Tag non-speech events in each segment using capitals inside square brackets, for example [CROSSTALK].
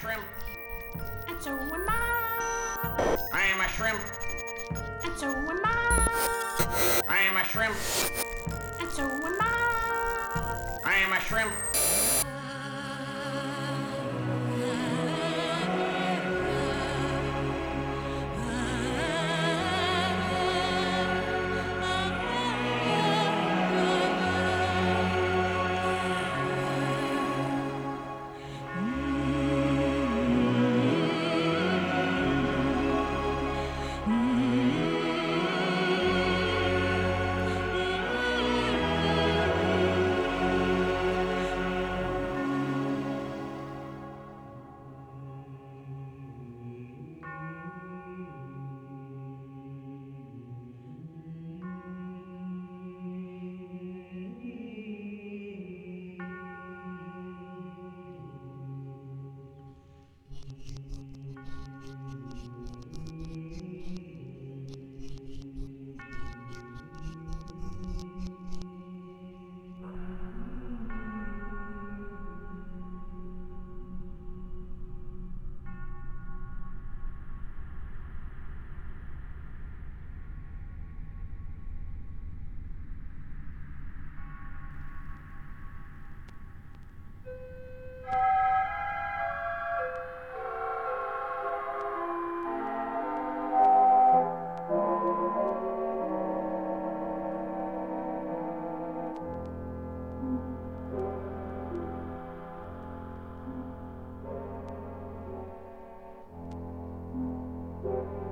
shrimp. And so am I. I am a shrimp. And so am I. I am a shrimp. And so am I. I am a shrimp. Look, the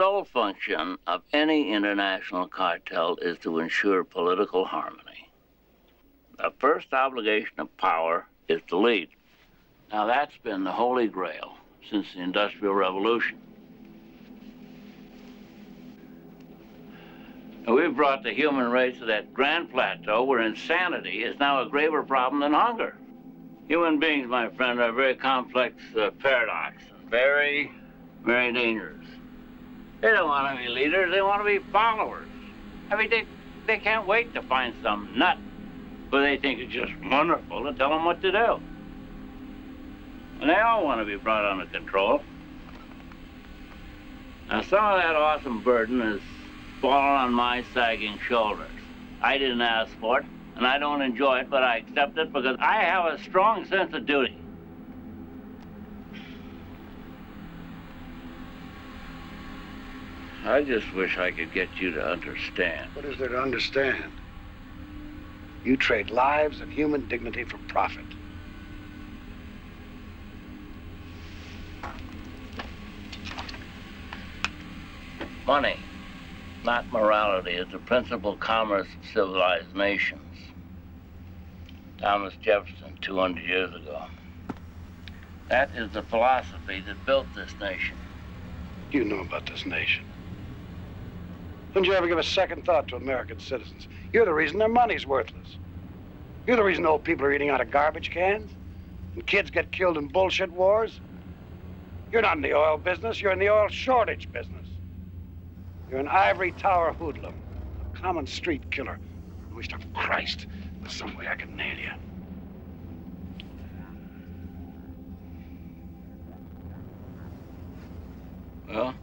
sole function of any international cartel is to ensure political harmony. The first obligation of power is to lead. Now, that's been the holy grail since the Industrial Revolution. We've brought the human race to that grand plateau where insanity is now a graver problem than hunger. Human beings, my friend, are a very complex uh, paradox. Very, very dangerous. They don't want to be leaders, they want to be followers. I mean, they, they can't wait to find some nut who they think is just wonderful and tell them what to do. And they all want to be brought under control. Now, some of that awesome burden has fallen on my sagging shoulders. I didn't ask for it. and I don't enjoy it, but I accept it because I have a strong sense of duty. I just wish I could get you to understand. What is there to understand? You trade lives and human dignity for profit. Money, not morality, is the principal commerce of civilized nations. Thomas Jefferson, 200 years ago. That is the philosophy that built this nation. You know about this nation. Didn't you ever give a second thought to American citizens? You're the reason their money's worthless. You're the reason old people are eating out of garbage cans and kids get killed in bullshit wars. You're not in the oil business, you're in the oil shortage business. You're an ivory tower hoodlum, a common street killer. I wish to Christ there's some way I could nail you. Well,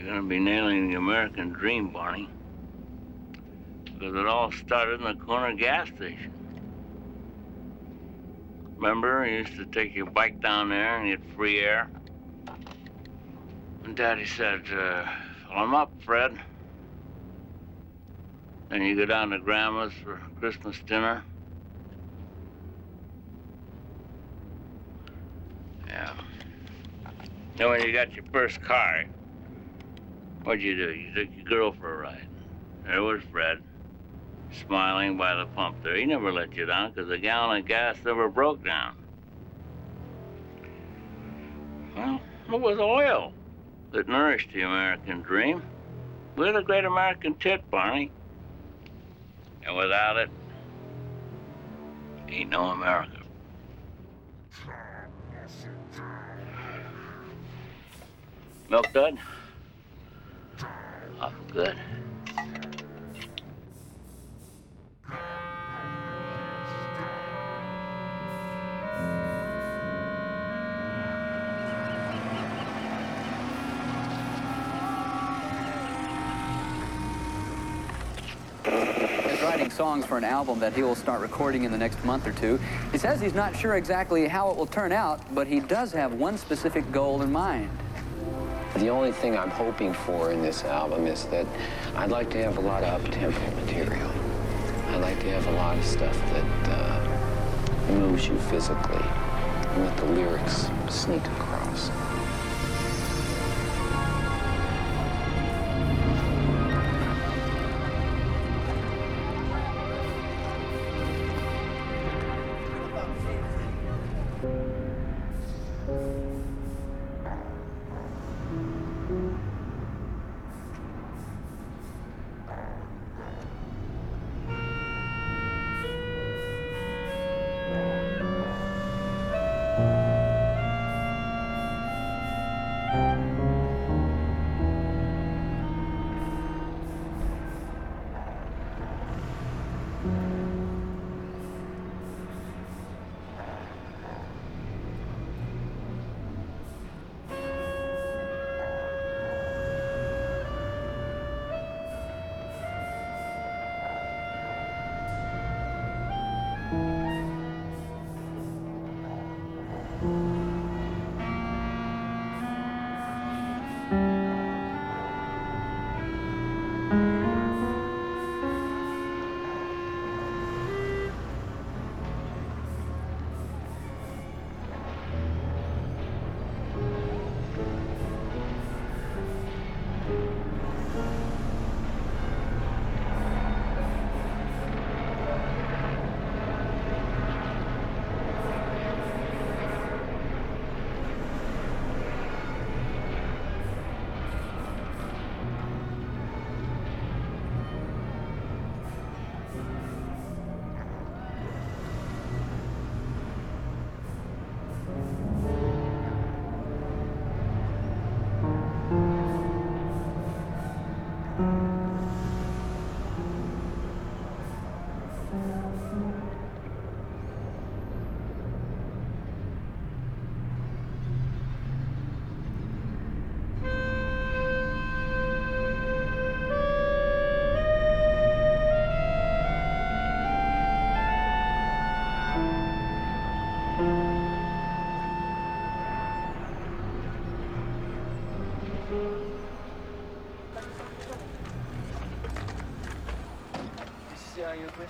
you're gonna be nailing the American dream, Barney. Because it all started in the corner gas station. Remember, you used to take your bike down there and get free air? And Daddy said, uh, fill 'em up, Fred. Then you go down to Grandma's for Christmas dinner. Yeah. Then when you got your first car, what'd you do? You took your girl for a ride. There was Fred, smiling by the pump there. He never let you down because a gallon of gas never broke down. Well, it was oil that nourished the American dream. We're the great American tit, Barney. And without it, ain't no America. Milk dud? Awful good. is writing songs for an album that he will start recording in the next month or two. He says he's not sure exactly how it will turn out, but he does have one specific goal in mind. The only thing I'm hoping for in this album is that I'd like to have a lot of up-tempo material. I'd like to have a lot of stuff that uh, moves you physically and let the lyrics sneak across.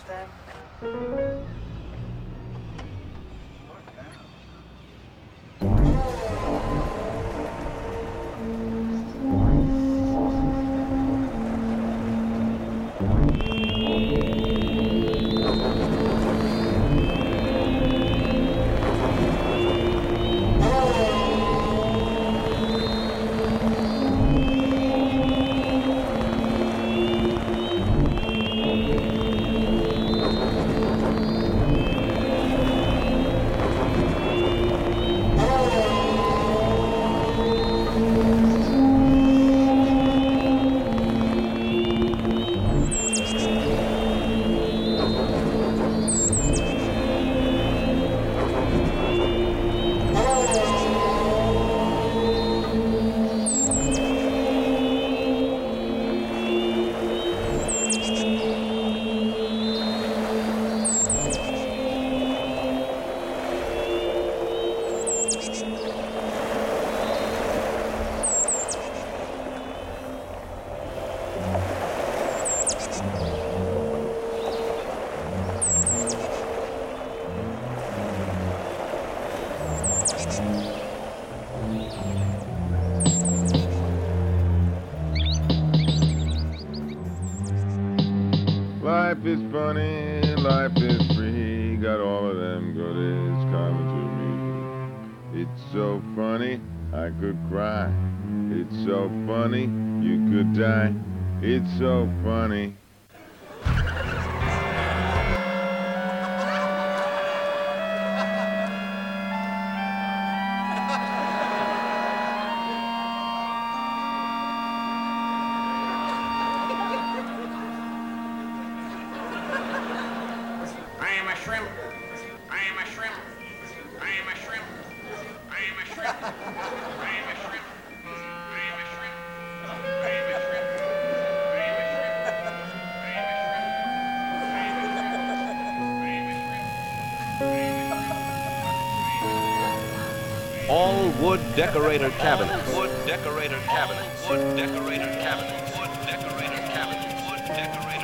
understand? All wood decorator cabinets. Wood decorator cabinets. Wood decorator cabinets. Wood decorator cabinets. Wood decorator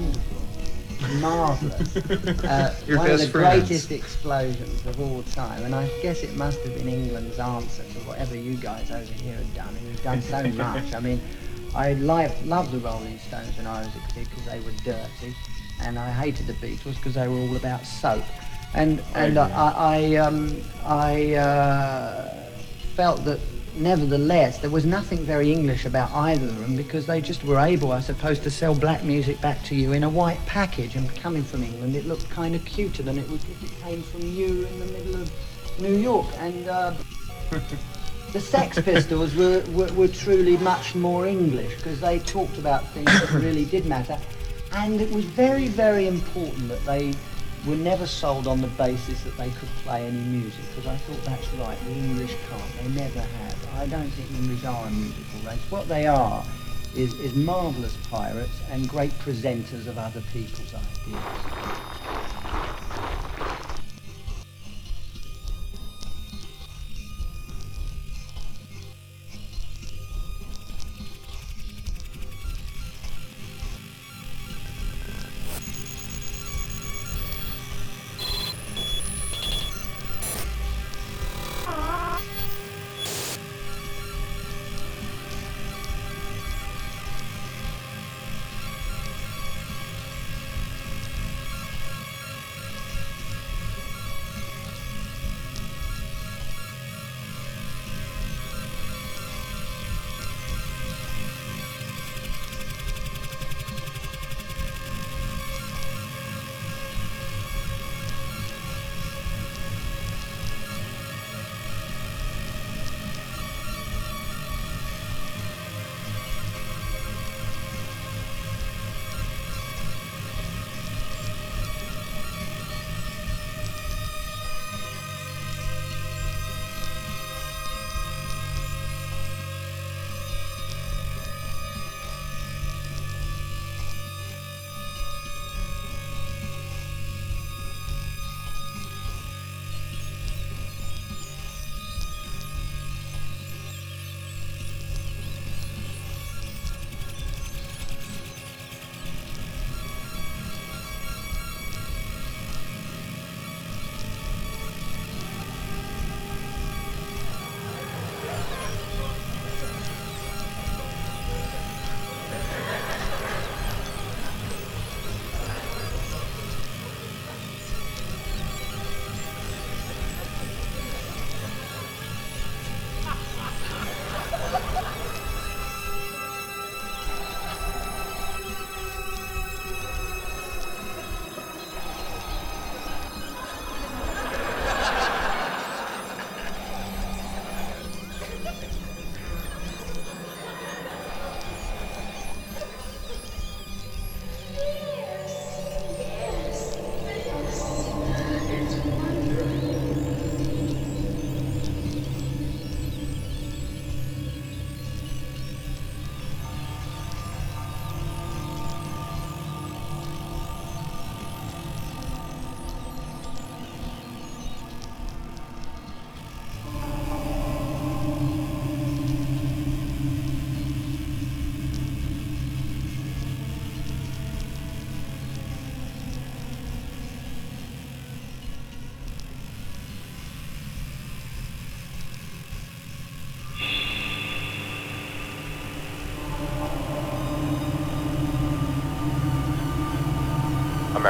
Wonderful. Marvellous. [LAUGHS] Uh, one of the friends. greatest explosions of all time. And I guess it must have been England's answer to whatever you guys over here had done. And you've done so [LAUGHS] much. I mean, I loved, loved the Rolling Stones when I was a kid because they were dirty. And I hated the Beatles because they were all about soap. And, and I, I, um, I uh, felt that nevertheless there was nothing very English about either of them because they just were able, I suppose, to sell black music back to you in a white package. And coming from England, it looked kind of cuter than it would if it came from you in the middle of New York. And uh, [LAUGHS] the Sex [LAUGHS] Pistols were, were, were truly much more English because they talked about things that really did matter. And it was very, very important that they were never sold on the basis that they could play any music because I thought that's right, the English can't, they never have. I don't think English are a musical race. What they are is, is marvellous pirates and great presenters of other people's ideas.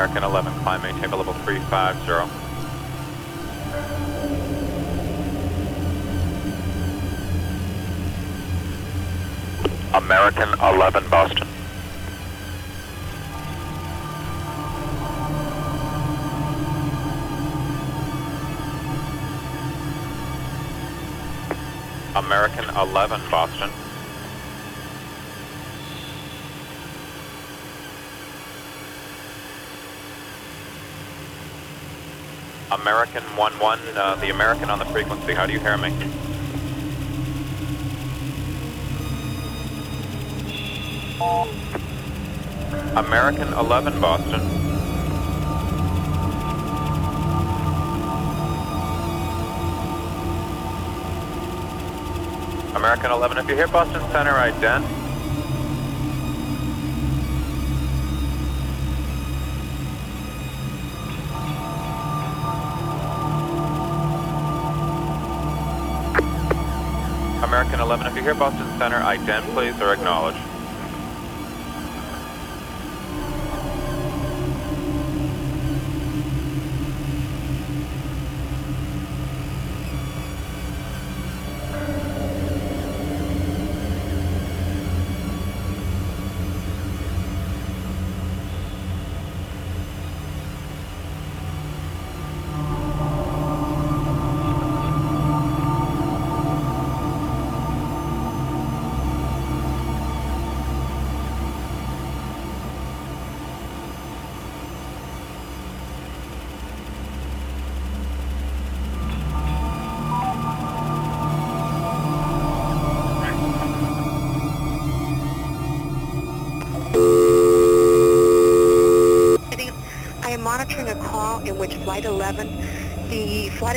American 11, climb maintain level 350. American 11, Boston. American 11, Boston. American 11, uh, the American on the frequency, how do you hear me? American 11, Boston. American 11, if you hear Boston Center, ident. American 11, if you hear Boston Center, ident please or acknowledge.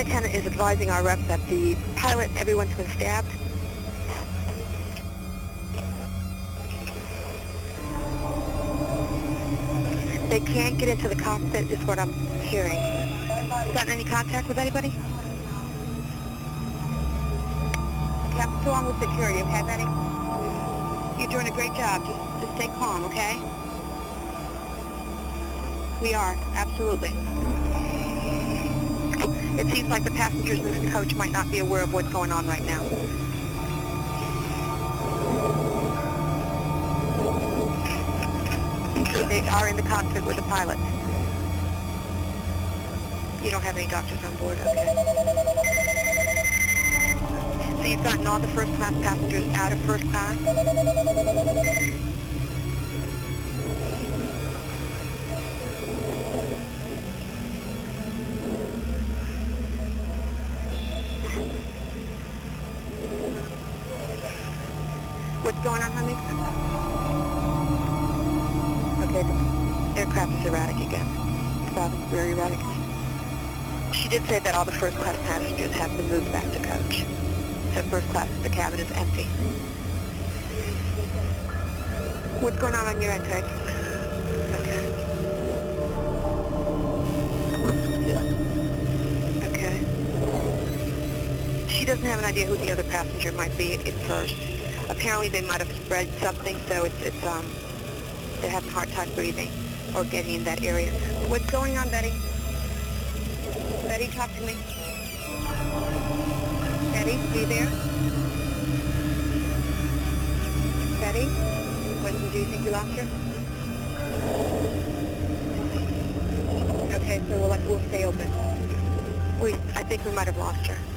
Flight is advising our reps that the pilot everyone's been stabbed. They can't get into the cockpit is what I'm hearing. Gotten any contact with anybody? Captain, on with security, okay, Betty? You're doing a great job. Just, just stay calm, okay? We are, absolutely. It seems like the passengers in this coach might not be aware of what's going on right now. They are in the cockpit with the pilot. You don't have any doctors on board, okay. So you've gotten all the first class passengers out of first class? All the first class passengers have been moved back to coach. So first class, the cabin is empty. What's going on on your end, Craig? Okay. Okay. She doesn't have an idea who the other passenger might be at first. Apparently they might have spread something, so it's, it's um, they're having a hard time breathing or getting in that area. What's going on, Betty? Betty, talk to me. Betty, are you there? Betty? When do you think you lost her? Okay, so we'll, we'll stay open. We, I think we might have lost her.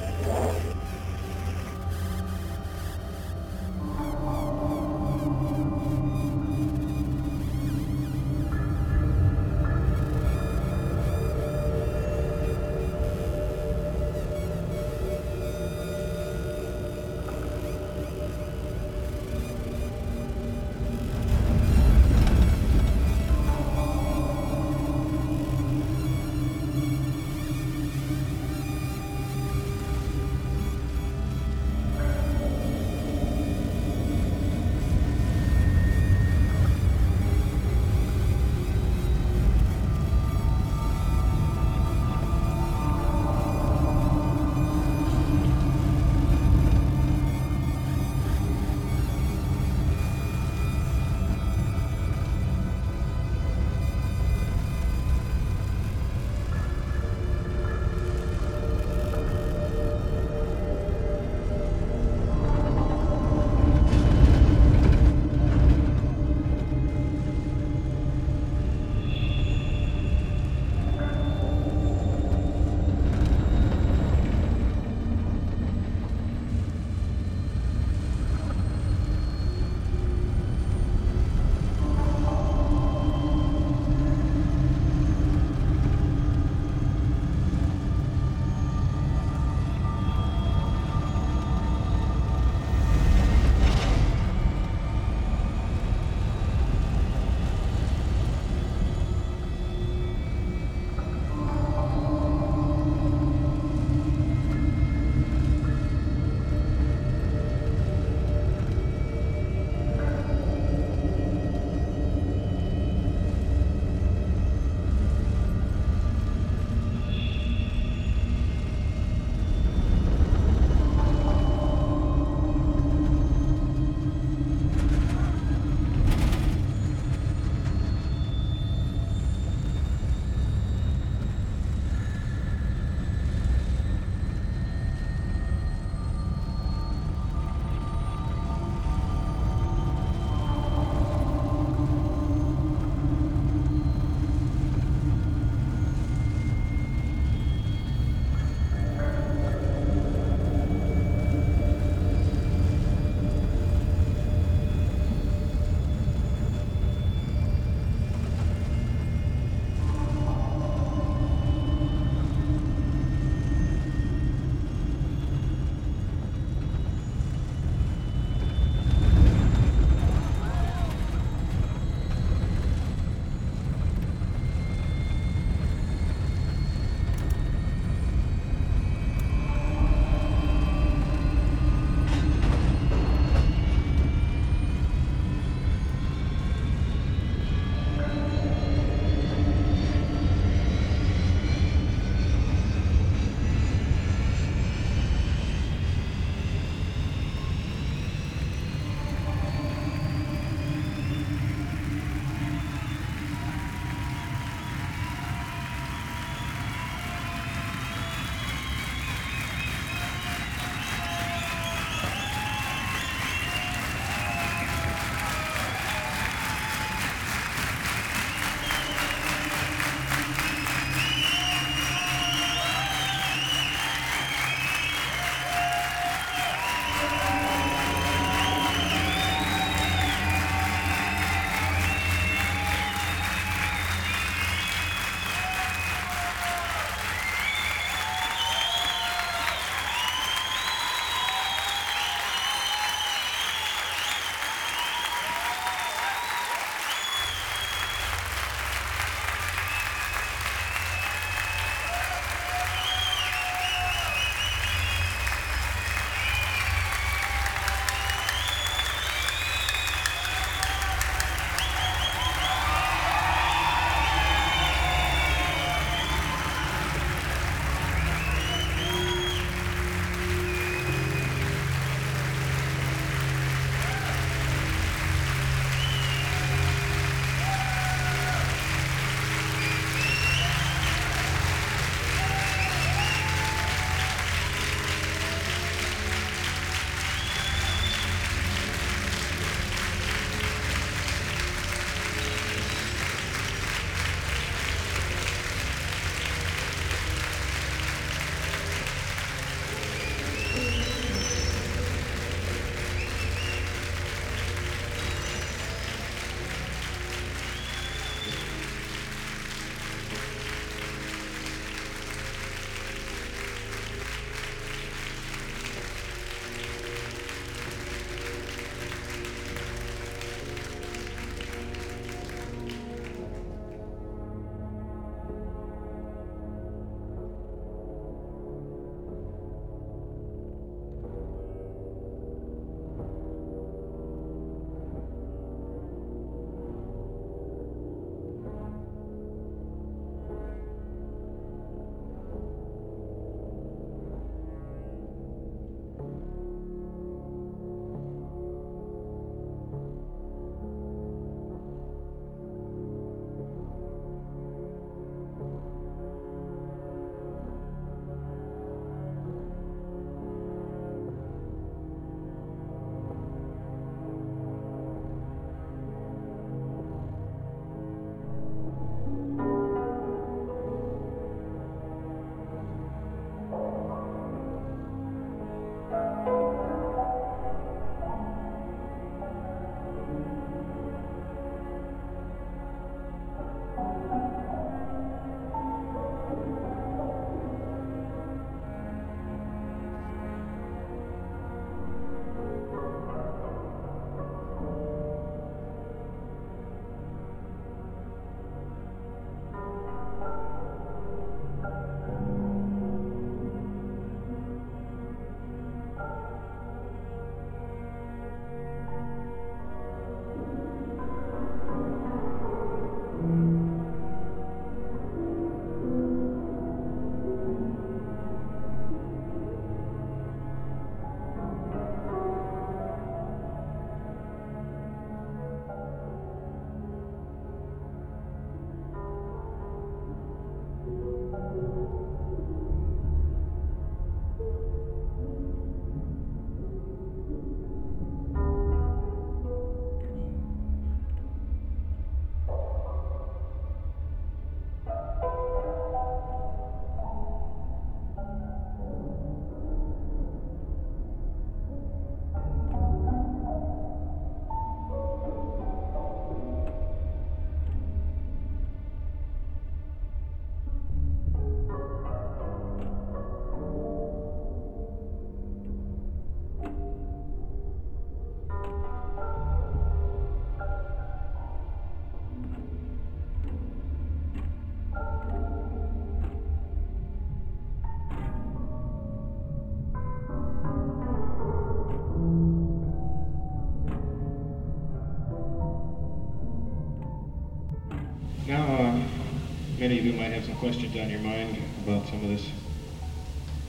Questions on your mind about some of this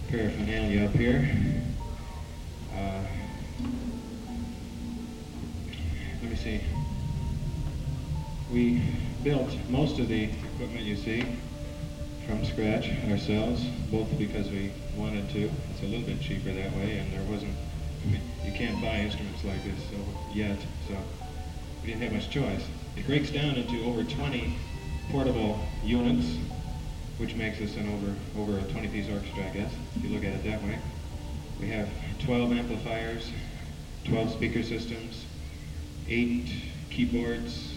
paraphernalia up here. Uh, let me see. We built most of the equipment you see from scratch ourselves, both because we wanted to. It's a little bit cheaper that way, and there wasn't, I mean, you can't buy instruments like this so, yet, so we didn't have much choice. It breaks down into over 20 portable units, which makes us an over, over a 20-piece orchestra, I guess, if you look at it that way. We have 12 amplifiers, 12 speaker systems, eight keyboards,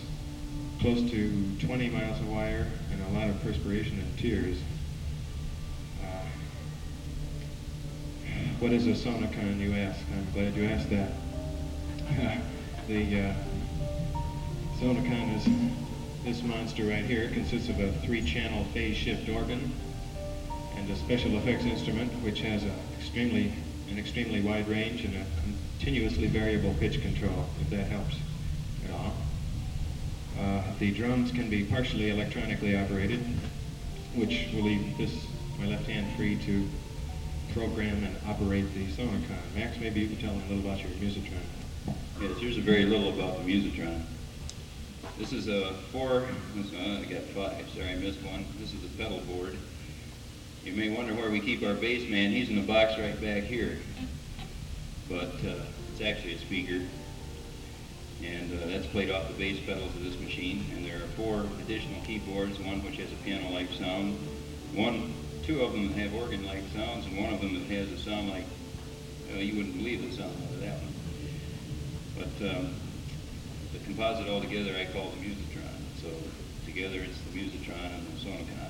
close to 20 miles of wire, and a lot of perspiration and tears. Uh, what is a sonicon, you ask? I'm glad you asked that. [LAUGHS] the uh, sonicon is this monster right here. Consists of a three-channel phase shift organ and a special effects instrument, which has a extremely, an extremely wide range and a continuously variable pitch control, if that helps at all. Uh, the drums can be partially electronically operated, which will leave this, my left hand, free to program and operate the sonicon. Max, maybe you can tell them a little about your Musitron. Yes, here's a very little about the Musitron. This is a four, uh, I got five, sorry I missed one. This is a pedal board. You may wonder where we keep our bass man. He's in the box right back here. But uh, it's actually a speaker. And uh, that's played off the bass pedals of this machine. And there are four additional keyboards, one which has a piano-like sound, one, two of them have organ-like sounds, and one of them that has a sound like, uh, you wouldn't believe the sound of that one. But um, the composite all together I call the Musitron. So together it's the Musitron and the Sonicon.